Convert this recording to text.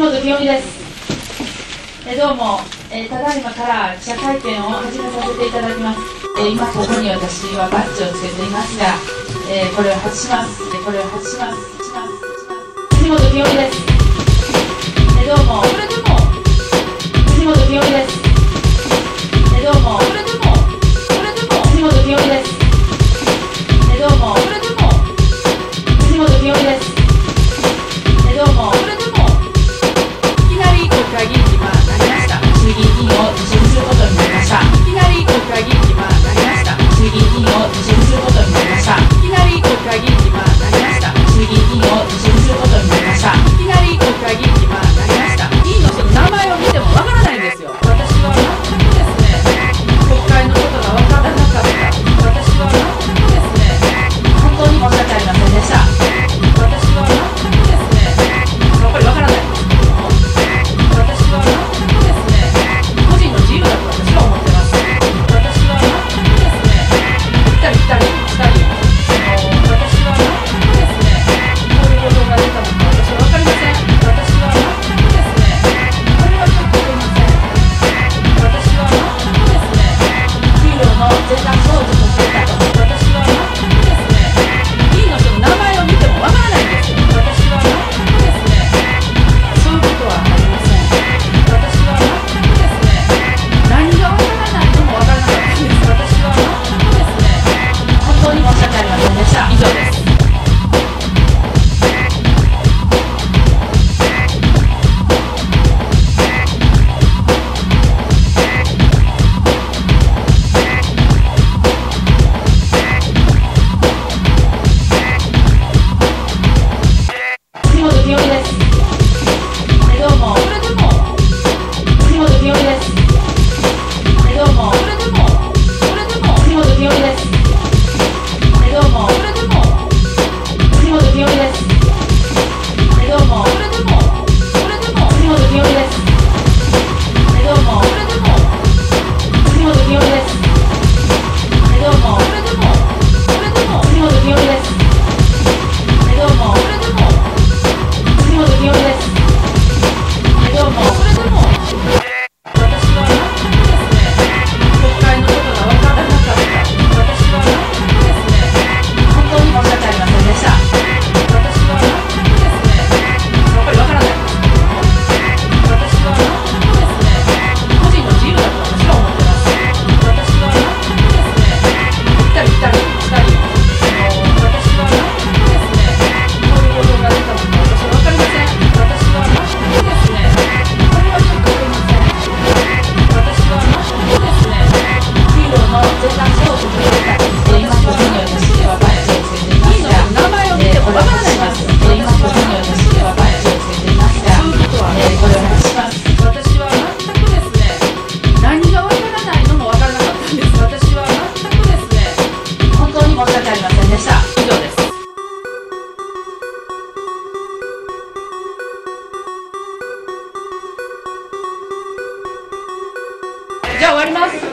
本清美です。えどうも、えただいまから記者会見を始めさせていただきます。え今ここに私はバッジをつけていますが、えこれを外します。これを外します。します本清美です。えどうも。これでも。本清美です。えどうも。じゃあ終わります。